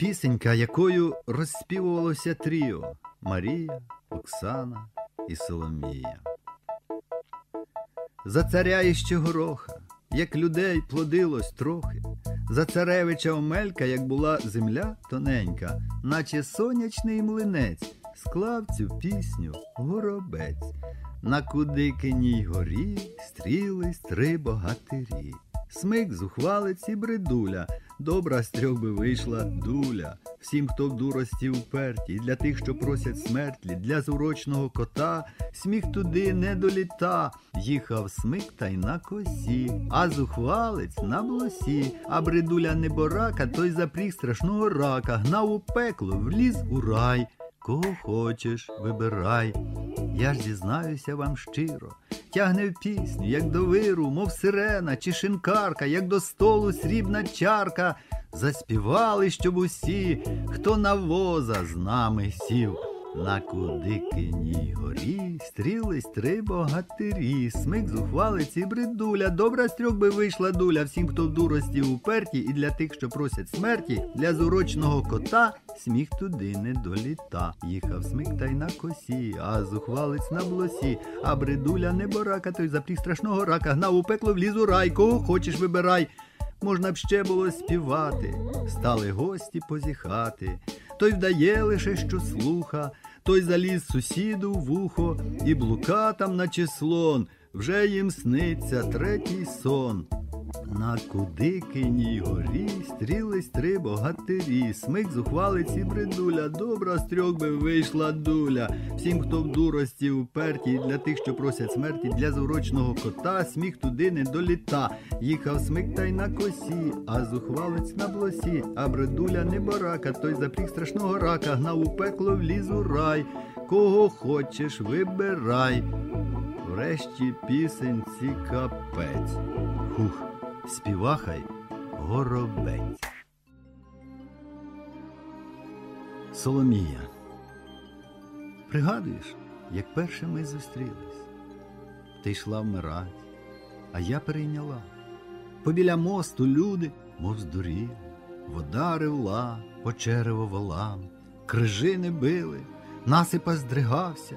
Пісенька, якою розспівувалося тріо Марія, Оксана і Соломія. За царя іще гороха, як людей плодилось трохи, за царевича Омелька, як була земля тоненька, наче сонячний млинець, склав цю пісню горобець. На кудикиній горі стрілись три богатирі. Смик зухвалець і бредуля, добра з трьох би вийшла дуля. Всім, хто в дурості уперті, для тих, що просять смертлі, для зурочного кота, сміх туди не доліта. Їхав смик та й на косі, а зухвалець на блосі, а бредуля не борака, той запріг страшного рака, гнав у пекло, вліз у рай. Кого хочеш, вибирай. Я ж зізнаюся вам щиро, тягне в пісню, як до виру, мов сирена чи шинкарка, як до столу срібна чарка. Заспівали, щоб усі, хто на воза з нами сів. На кудикиній горі стрілись три богатирі, смик зухвалиць і бредуля. Добра з трьох би вийшла дуля всім, хто в дурості уперті, і для тих, що просять смерті, для зурочного кота сміх туди не доліта. Їхав смик та й на косі, а зухвалець на блосі, а бредуля не борака, той запріг страшного рака, гнав у пекло вліз у рай, кого хочеш вибирай. Можна б ще було співати, стали гості позіхати. Той вдає лише, що слуха, той заліз сусіду в вухо і блука там, наче слон, вже їм сниться третій сон. На кудикиній горі стрілись три богатирі, смик зухвалиць і бредуля, добра з трьох би вийшла дуля. Всім, хто в дурості уперті, для тих, що просять смерті, для зурочного кота, сміх туди не доліта. Їхав смик та й на косі, а зухвалець на блосі, а бредуля не барака, той запріг страшного рака, гнав у пекло вліз у рай. Кого хочеш, вибирай. Врешті пісенці капець. Хух, співахай горобець. Соломія. Пригадуєш, як перше ми зустрілись? Ти йшла вмирать, а я перейняла. Побіля мосту люди, мов здуріли, вода ревла, по черево волам, крижини били, насипа здригався.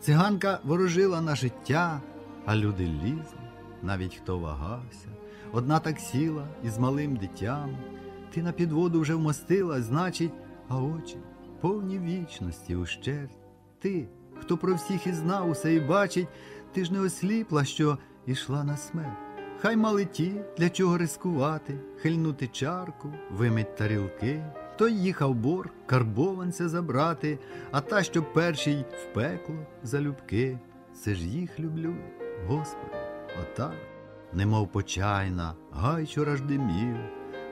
Циганка ворожила на життя, а люди лізли, навіть хто вагався. Одна так сіла із малим дитям. Ти на підводу вже вмостила, значить, а очі повні вічності ущерть. Ти, хто про всіх і знав усе і бачить, ти ж не осліпла, що ішла на смерть. Хай мали ті, для чого рискувати, хильнути чарку, вимить тарілки. Той їхав бор, карбованця забрати, а та, що перший в пекло залюбки. Це ж їх люблю, Господи, отак, немов почайна, гай чора ж димів,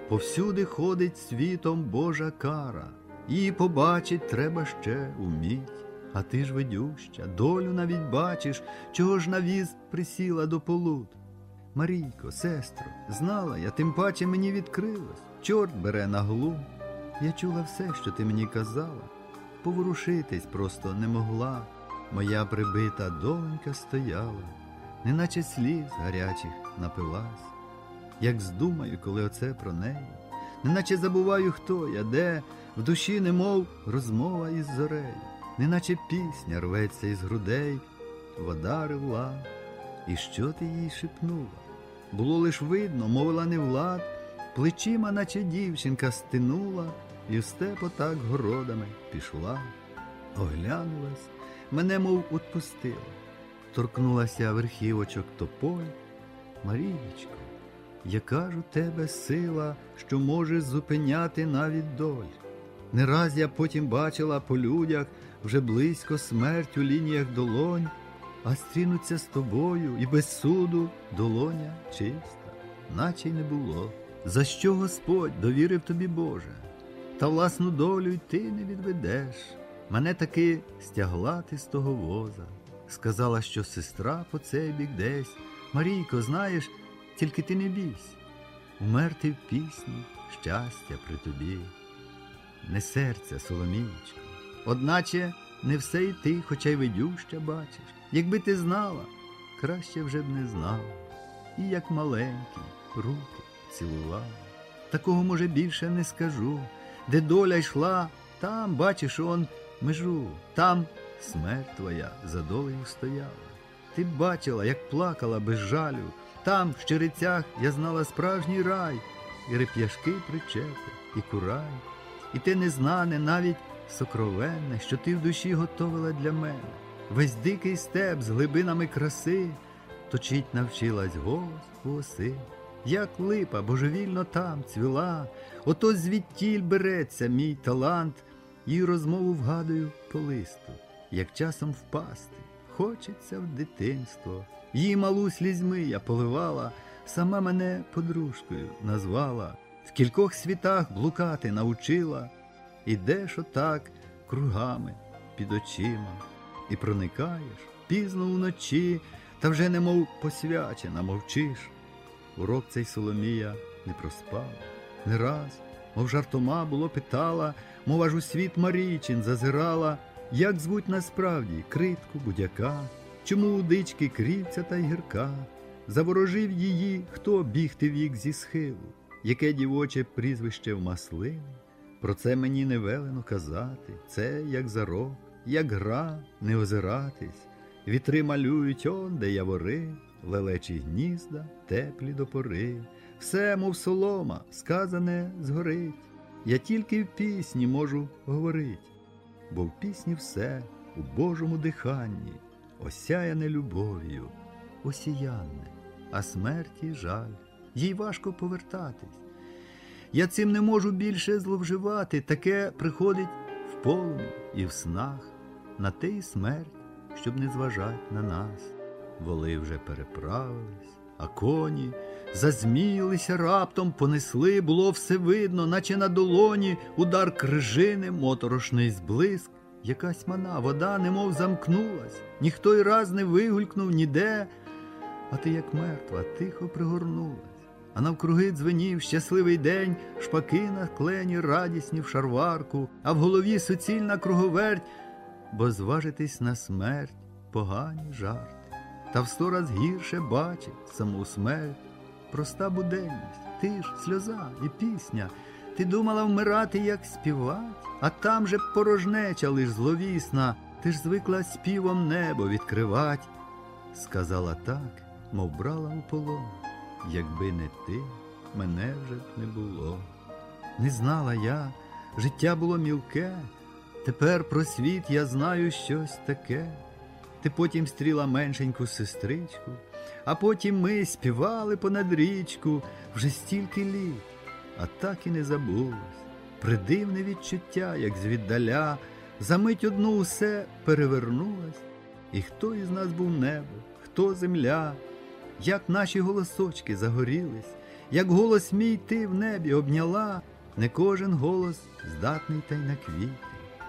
повсюди ходить світом Божа кара, її побачить треба ще уміть. А ти ж ведюща, долю навіть бачиш, чого ж навіз присіла до полут. Марійко, сестро, знала я, тим паче мені відкрилось, чорт бере на глум. Я чула все, що ти мені казала, поворушитись просто не могла. Моя прибита донька стояла, неначе сліз гарячих напилась. Як здумаю, коли оце про неї, неначе забуваю, хто я, де, в душі немов розмова із зорею, неначе пісня рветься із грудей, вода ревла. І що ти їй шепнула? Було лиш видно, мовила не влад, плечима, наче дівчинка, стинула, і в степ отак городами пішла, оглянулась, мене, мов отпустила, торкнулася верхівочок тополь. Марієчко, яка ж у тебе сила, що може зупиняти навіть доль. Не раз я потім бачила по людях вже близько смерть у лініях долонь, а стрінуться з тобою і без суду долоня чиста, наче й не було. За що Господь довірив тобі Боже, та власну долю й ти не відведеш. Мене таки стягла ти з того воза, сказала, що сестра по цей бік десь. Марійко, знаєш, тільки ти не бійся, умерти в пісні, щастя при тобі. Не серця, Соломієчко, одначе не все й ти, хоча й видюща бачиш. Якби ти знала, краще вже б не знала. І як маленький, руки цілувала. Такого, може, більше не скажу. де доля йшла, там, бачиш, он межу, там смерть твоя за долею стояла. Ти бачила, як плакала без жалю, там, в щирицях, я знала справжній рай, і реп'яшки причепи, і курай, і те незнане, навіть сокровенне, що ти в душі готовила для мене. Весь дикий степ з глибинами краси. Точить навчилась голос у. Як липа божевільно там цвіла, ото звідтіль береться мій талант, і розмову вгадую по листу, як часом впасти, хочеться в дитинство. Її малу слізьми я поливала, сама мене подружкою назвала, в кількох світах блукати научила, ідеш отак кругами під очима, і проникаєш пізно вночі, та вже немов посвячена мовчиш. Урок цей Соломія не проспала, не раз, мов жартома було питала, мов аж у світ Марійчин зазирала, як звуть насправді критку будяка, чому у дички крівця та гірка, заворожив її, хто бігти вік зі схилу, яке дівоче прізвище в маслини. Про це мені не велено казати, це як зарок, як гра, не озиратись. Вітри малюють он, де явори, лелечі гнізда, теплі до пори. Все, мов солома, сказане згорить. Я тільки в пісні можу говорить, бо в пісні все у Божому диханні, осяяне любов'ю, осіянне, а смерті жаль, їй важко повертатись. Я цим не можу більше зловживати, таке приходить в полум'ї і в снах, на те й смерть, щоб не зважать на нас. Воли вже переправились, а коні зазміїлися раптом, понесли, було все видно, наче на долоні удар крижини, моторошний зблиск. Якась мана, вода немов замкнулась, ніхто й раз не вигулькнув ніде, а ти, як мертва, тихо пригорнулась. А навкруги дзвенів щасливий день, шпаки на клені радісні в шарварку, а в голові суцільна круговерть, бо зважитись на смерть погані жарти. Та в сто раз гірше бачить саму смерть. Проста буденність, ти ж сльоза і пісня. Ти думала вмирати, як співать, а там же порожнеча лиш зловісна, ти ж звикла співом небо відкривать. Сказала так, мов брала у полон. Якби не ти, мене вже б не було. Не знала я, життя було мілке, тепер про світ я знаю щось таке. Ти потім стріла меншеньку сестричку, а потім ми співали понад річку вже стільки літ, а так і не забулось. Придивне відчуття, як звіддаля, за мить одну усе перевернулось, і хто із нас був небо, хто земля, як наші голосочки загорілись, як голос мій ти в небі обняла, не кожен голос здатний та й на квіти.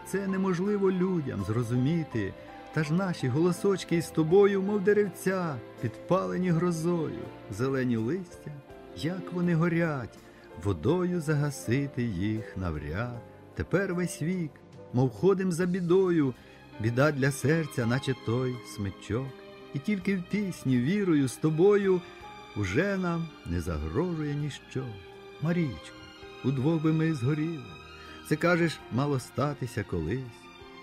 Це неможливо людям зрозуміти. Та ж наші голосочки із тобою, мов деревця, підпалені грозою, зелені листя, як вони горять, водою загасити їх навряд. Тепер весь вік, мов ходим за бідою, біда для серця, наче той смичок. І тільки в пісні, вірою з тобою, уже нам не загрожує ніщо. Марічко, удвох би ми згоріли. Це кажеш, мало статися колись.